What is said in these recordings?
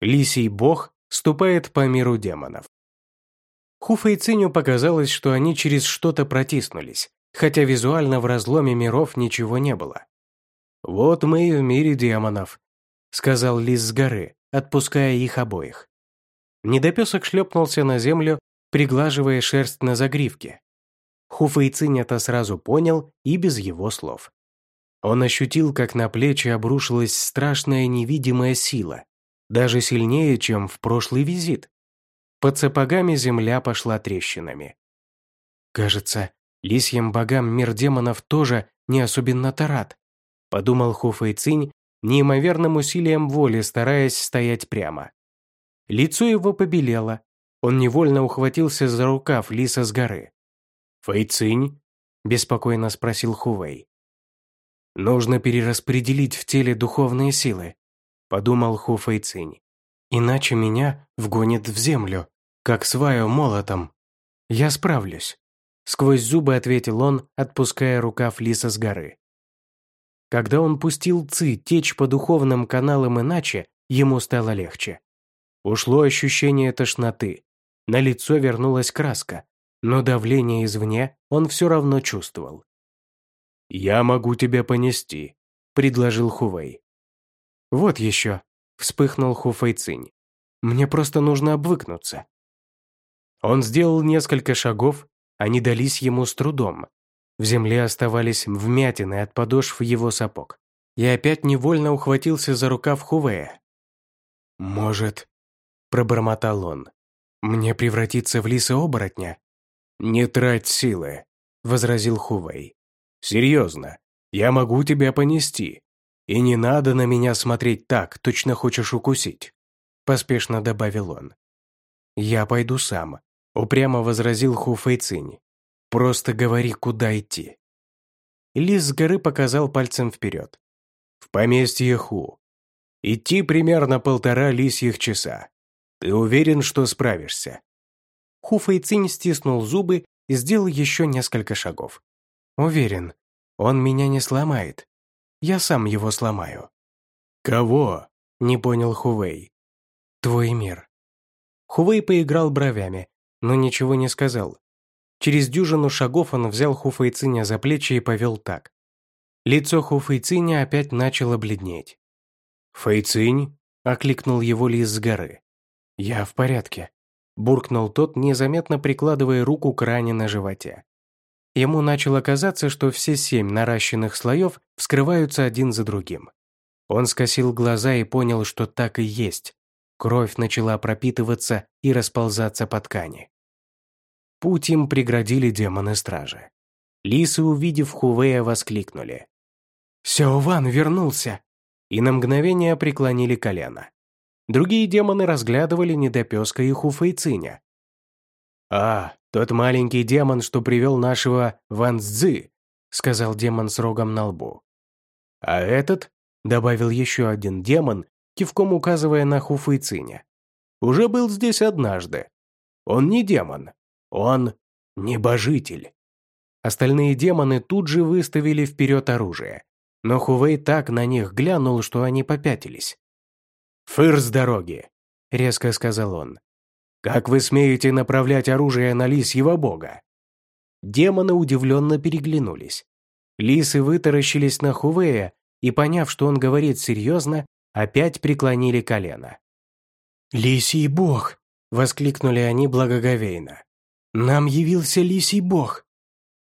Лисий бог ступает по миру демонов. Хуфа и Циню показалось, что они через что-то протиснулись, хотя визуально в разломе миров ничего не было. «Вот мы и в мире демонов», — сказал Лис с горы, отпуская их обоих. Недопесок шлепнулся на землю, приглаживая шерсть на загривке. Хуфа и Цинь это сразу понял и без его слов. Он ощутил, как на плечи обрушилась страшная невидимая сила, даже сильнее, чем в прошлый визит. Под сапогами земля пошла трещинами. «Кажется, лисьим богам мир демонов тоже не особенно тарат», подумал Хуфа Цинь, неимоверным усилием воли стараясь стоять прямо. Лицо его побелело, он невольно ухватился за рукав лиса с горы. «Фэйцинь?» – беспокойно спросил Хувей. «Нужно перераспределить в теле духовные силы», – подумал Ху Фэйцинь. «Иначе меня вгонит в землю, как сваю молотом. Я справлюсь», – сквозь зубы ответил он, отпуская рукав лиса с горы. Когда он пустил Ци течь по духовным каналам иначе, ему стало легче. Ушло ощущение тошноты. На лицо вернулась краска, но давление извне он все равно чувствовал. «Я могу тебя понести», — предложил Хувей. «Вот еще», — вспыхнул Хуфэй Цинь. «Мне просто нужно обвыкнуться». Он сделал несколько шагов, они дались ему с трудом. В земле оставались вмятины от подошв его сапог. И опять невольно ухватился за рукав Хувея. «Может», — пробормотал он, — «мне превратиться в лиса-оборотня?» «Не трать силы», — возразил Хувей. «Серьезно, я могу тебя понести. И не надо на меня смотреть так, точно хочешь укусить», — поспешно добавил он. «Я пойду сам», — упрямо возразил Хуфэй Цинь. «Просто говори, куда идти». Лис с горы показал пальцем вперед. «В поместье Ху. Идти примерно полтора лисьих часа. Ты уверен, что справишься?» Ху Фэйцинь стиснул зубы и сделал еще несколько шагов. «Уверен, он меня не сломает. Я сам его сломаю». «Кого?» – не понял Хувей. «Твой мир». Хувей поиграл бровями, но ничего не сказал. Через дюжину шагов он взял Хуфэйциня за плечи и повел так. Лицо Хуфэйциня опять начало бледнеть. «Фэйцинь?» – окликнул его лис с горы. «Я в порядке», буркнул тот, незаметно прикладывая руку к ране на животе. Ему начало казаться, что все семь наращенных слоев вскрываются один за другим. Он скосил глаза и понял, что так и есть. Кровь начала пропитываться и расползаться по ткани. Путь им преградили демоны-стражи. Лисы, увидев Хувея, воскликнули. «Сяован вернулся!» и на мгновение преклонили колено. Другие демоны разглядывали недопеска и Хуфэйциня. «А, тот маленький демон, что привел нашего Ван Цзы», сказал демон с рогом на лбу. «А этот», добавил еще один демон, кивком указывая на Хуфэйциня, уже был здесь однажды. Он не демон, он небожитель». Остальные демоны тут же выставили вперед оружие, но Хувей так на них глянул, что они попятились. «Фыр с дороги!» — резко сказал он. «Как вы смеете направлять оружие на лисьего бога?» Демоны удивленно переглянулись. Лисы вытаращились на Хувея и, поняв, что он говорит серьезно, опять преклонили колено. «Лисий бог!» — воскликнули они благоговейно. «Нам явился лисий бог!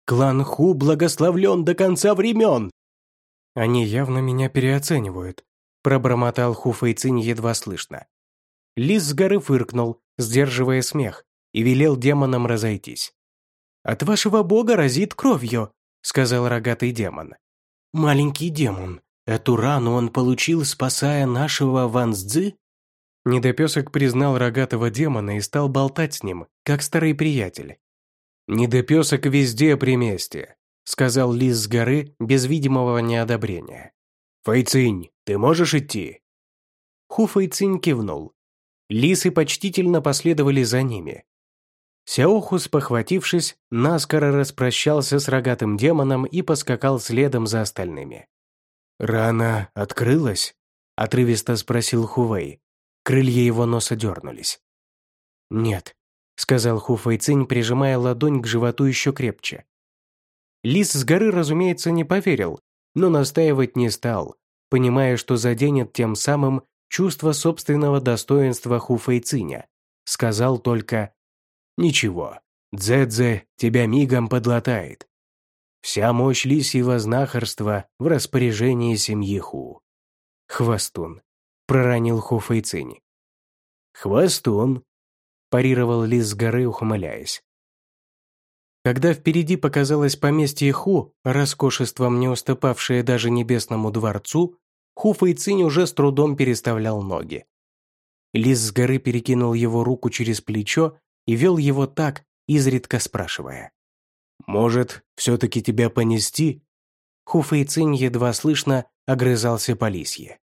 Клан Ху благословлен до конца времен!» Они явно меня переоценивают, пробормотал Хуфэйцинь едва слышно. Лис с горы фыркнул, сдерживая смех, и велел демонам разойтись. «От вашего бога разит кровью», — сказал рогатый демон. «Маленький демон, эту рану он получил, спасая нашего Ван Цзы?» Недопесок признал рогатого демона и стал болтать с ним, как старый приятель. «Недопесок везде при месте», — сказал лис с горы без видимого неодобрения. «Фэйцинь, ты можешь идти?» Ху Фэйцинь кивнул. Лисы почтительно последовали за ними. Сяохус, похватившись, наскоро распрощался с рогатым демоном и поскакал следом за остальными. «Рана открылась?» – отрывисто спросил Хувей. Крылья его носа дернулись. «Нет», — сказал Ху Фэйцинь, прижимая ладонь к животу еще крепче. Лис с горы, разумеется, не поверил, но настаивать не стал, понимая, что заденет тем самым чувство собственного достоинства Ху Фэйциня. Сказал только «Ничего, Дзэдзе тебя мигом подлатает. Вся мощь лисьего знахарства в распоряжении семьи Ху». «Хвостун», — проронил Ху Фэйцинь. «Хвостун», — парировал лис с горы, ухмыляясь. Когда впереди показалось поместье Ху, роскошеством не уступавшее даже небесному дворцу, Ху Фэйцинь уже с трудом переставлял ноги. Лис с горы перекинул его руку через плечо и вел его так, изредка спрашивая. «Может, все-таки тебя понести?» Ху Фэйцинь едва слышно огрызался по лисье.